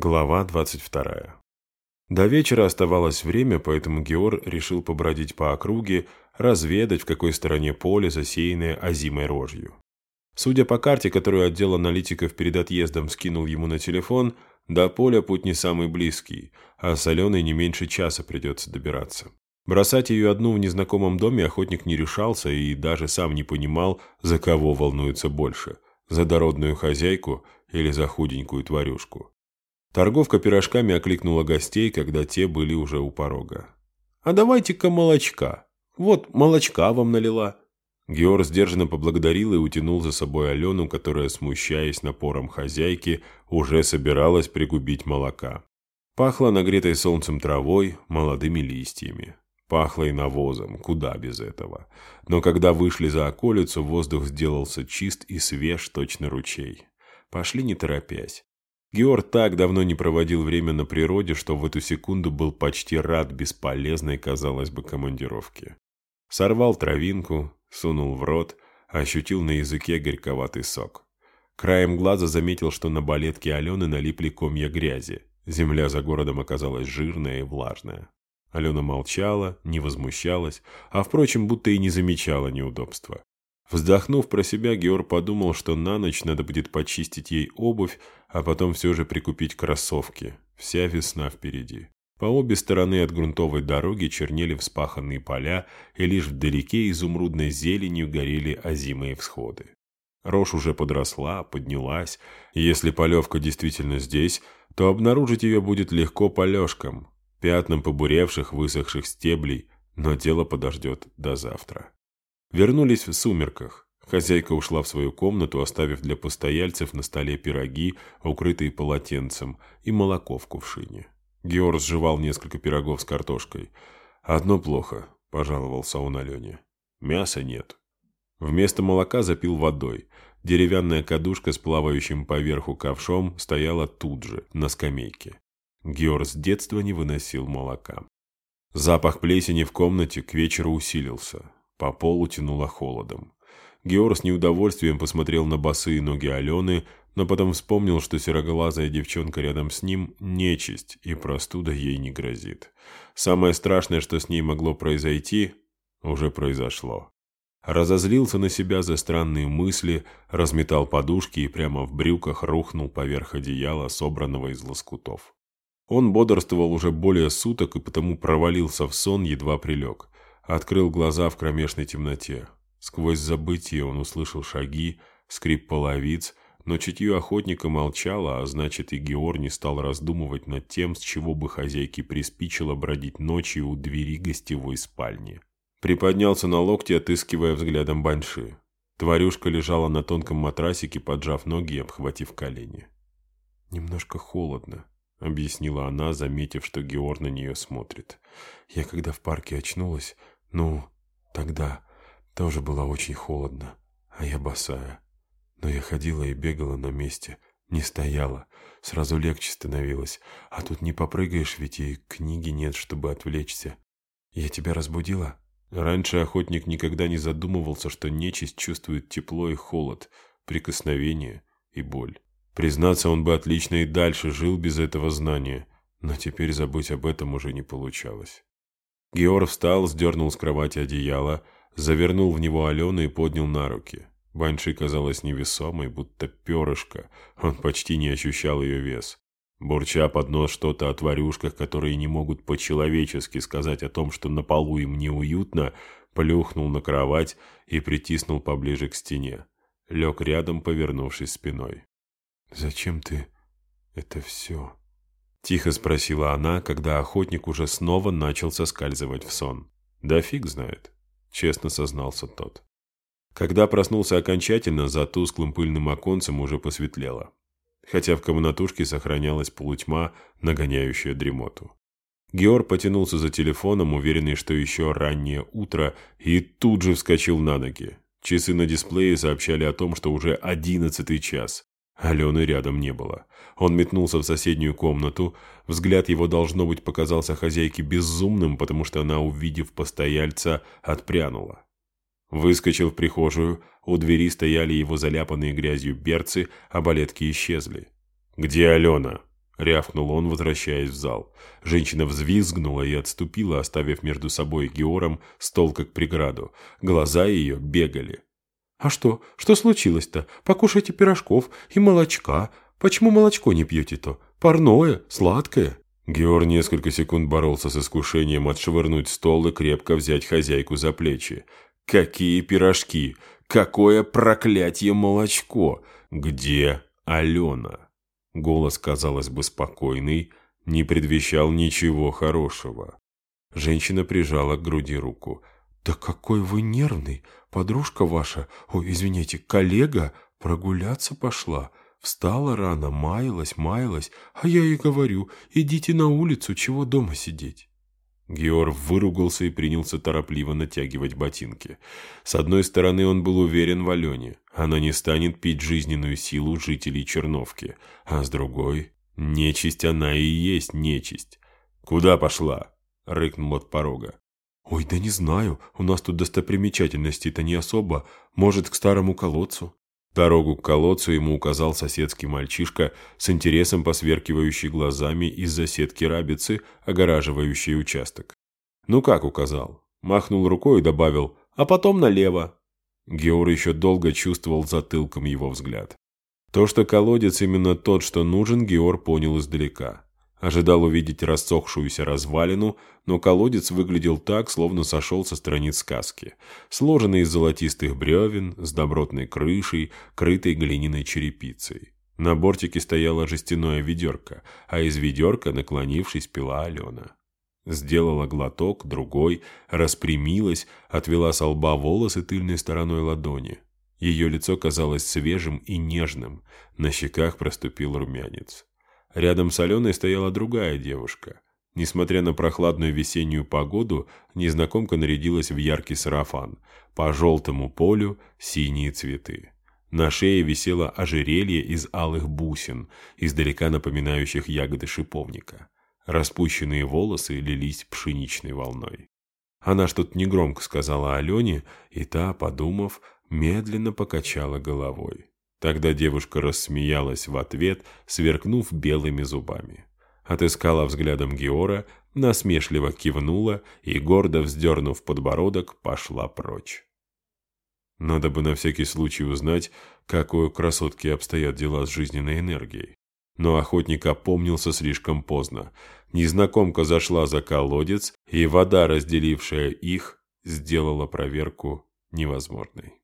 Глава 22. До вечера оставалось время, поэтому Геор решил побродить по округе, разведать, в какой стороне поле, засеянное озимой рожью. Судя по карте, которую отдел аналитиков перед отъездом скинул ему на телефон, до поля путь не самый близкий, а с Аленой не меньше часа придется добираться. Бросать ее одну в незнакомом доме охотник не решался и даже сам не понимал, за кого волнуется больше – за дородную хозяйку или за худенькую тварюшку. Торговка пирожками окликнула гостей, когда те были уже у порога. «А давайте-ка молочка. Вот, молочка вам налила». Геор сдержанно поблагодарил и утянул за собой Алену, которая, смущаясь напором хозяйки, уже собиралась пригубить молока. Пахло нагретой солнцем травой, молодыми листьями. Пахло и навозом, куда без этого. Но когда вышли за околицу, воздух сделался чист и свеж, точно ручей. Пошли не торопясь. Георг так давно не проводил время на природе, что в эту секунду был почти рад бесполезной, казалось бы, командировке. Сорвал травинку, сунул в рот, ощутил на языке горьковатый сок. Краем глаза заметил, что на балетке Алены налипли комья грязи. Земля за городом оказалась жирная и влажная. Алена молчала, не возмущалась, а, впрочем, будто и не замечала неудобства. Вздохнув про себя, Георг подумал, что на ночь надо будет почистить ей обувь, а потом все же прикупить кроссовки. Вся весна впереди. По обе стороны от грунтовой дороги чернели вспаханные поля, и лишь вдалеке изумрудной зеленью горели озимые всходы. Рожь уже подросла, поднялась, и если полевка действительно здесь, то обнаружить ее будет легко полежкам, пятнам побуревших, высохших стеблей, но дело подождет до завтра. Вернулись в сумерках. Хозяйка ушла в свою комнату, оставив для постояльцев на столе пироги, укрытые полотенцем, и молоко в кувшине. Георг сживал несколько пирогов с картошкой. «Одно плохо», – пожаловался он Алене. «Мяса нет». Вместо молока запил водой. Деревянная кадушка с плавающим поверху ковшом стояла тут же, на скамейке. Георг с детства не выносил молока. Запах плесени в комнате к вечеру усилился. По полу тянуло холодом. Геор с неудовольствием посмотрел на босые ноги Алены, но потом вспомнил, что сероглазая девчонка рядом с ним – нечисть, и простуда ей не грозит. Самое страшное, что с ней могло произойти, уже произошло. Разозлился на себя за странные мысли, разметал подушки и прямо в брюках рухнул поверх одеяла, собранного из лоскутов. Он бодрствовал уже более суток и потому провалился в сон, едва прилег. Открыл глаза в кромешной темноте. Сквозь забытие он услышал шаги, скрип половиц, но чутье охотника молчало, а значит и Геор не стал раздумывать над тем, с чего бы хозяйке приспичило бродить ночью у двери гостевой спальни. Приподнялся на локте, отыскивая взглядом Банши. Тварюшка лежала на тонком матрасике, поджав ноги и обхватив колени. «Немножко холодно», — объяснила она, заметив, что Геор на нее смотрит. «Я когда в парке очнулась, ну, тогда тоже было очень холодно, а я босая. Но я ходила и бегала на месте, не стояла, сразу легче становилось. А тут не попрыгаешь, ведь и книги нет, чтобы отвлечься. Я тебя разбудила? Раньше охотник никогда не задумывался, что нечисть чувствует тепло и холод, прикосновение и боль. Признаться, он бы отлично и дальше жил без этого знания, но теперь забыть об этом уже не получалось. Геор встал, сдернул с кровати одеяло, завернул в него Алену и поднял на руки. Банши казалась невесомой, будто перышко, он почти не ощущал ее вес. Бурча под нос что-то о тварюшках, которые не могут по-человечески сказать о том, что на полу им неуютно, плюхнул на кровать и притиснул поближе к стене. Лег рядом, повернувшись спиной. «Зачем ты это все?» Тихо спросила она, когда охотник уже снова начал соскальзывать в сон. «Да фиг знает», — честно сознался тот. Когда проснулся окончательно, за тусклым пыльным оконцем уже посветлело. Хотя в комнатушке сохранялась полутьма, нагоняющая дремоту. Георг потянулся за телефоном, уверенный, что еще раннее утро, и тут же вскочил на ноги. Часы на дисплее сообщали о том, что уже одиннадцатый час. Алены рядом не было. Он метнулся в соседнюю комнату. Взгляд его, должно быть, показался хозяйке безумным, потому что она, увидев постояльца, отпрянула. Выскочил в прихожую, у двери стояли его заляпанные грязью берцы, а балетки исчезли. «Где Алена?» –— рявкнул он, возвращаясь в зал. Женщина взвизгнула и отступила, оставив между собой и Геором стол как преграду. Глаза ее бегали. «А что? Что случилось-то? Покушайте пирожков и молочка. Почему молочко не пьете-то? Парное, сладкое». Геор несколько секунд боролся с искушением отшвырнуть стол и крепко взять хозяйку за плечи. «Какие пирожки! Какое проклятие молочко! Где Алена?» Голос, казалось бы, спокойный, не предвещал ничего хорошего. Женщина прижала к груди руку. «Да какой вы нервный! Подружка ваша, ой, извините, коллега, прогуляться пошла. Встала рано, маялась, маялась, а я ей говорю, идите на улицу, чего дома сидеть. Георг выругался и принялся торопливо натягивать ботинки. С одной стороны, он был уверен в Алене. Она не станет пить жизненную силу жителей Черновки. А с другой, нечисть она и есть нечисть. «Куда пошла?» — рыкнул от порога. «Ой, да не знаю. У нас тут достопримечательностей-то не особо. Может, к старому колодцу?» Дорогу к колодцу ему указал соседский мальчишка с интересом посверкивающий глазами из-за сетки рабицы, огораживающей участок. «Ну как указал?» Махнул рукой и добавил «А потом налево». Геор еще долго чувствовал затылком его взгляд. То, что колодец именно тот, что нужен, Геор понял издалека. Ожидал увидеть рассохшуюся развалину, но колодец выглядел так, словно сошел со страниц сказки. Сложенный из золотистых бревен, с добротной крышей, крытой глиняной черепицей. На бортике стояла жестяное ведерко, а из ведерка, наклонившись, пила Алена. Сделала глоток, другой, распрямилась, отвела со лба волосы тыльной стороной ладони. Ее лицо казалось свежим и нежным, на щеках проступил румянец. Рядом с Аленой стояла другая девушка. Несмотря на прохладную весеннюю погоду, незнакомка нарядилась в яркий сарафан. По желтому полю синие цветы. На шее висело ожерелье из алых бусин, издалека напоминающих ягоды шиповника. Распущенные волосы лились пшеничной волной. Она что-то негромко сказала Алене, и та, подумав, медленно покачала головой. Тогда девушка рассмеялась в ответ, сверкнув белыми зубами. Отыскала взглядом Геора, насмешливо кивнула и, гордо вздернув подбородок, пошла прочь. Надо бы на всякий случай узнать, как у красотки обстоят дела с жизненной энергией. Но охотник опомнился слишком поздно. Незнакомка зашла за колодец, и вода, разделившая их, сделала проверку невозможной.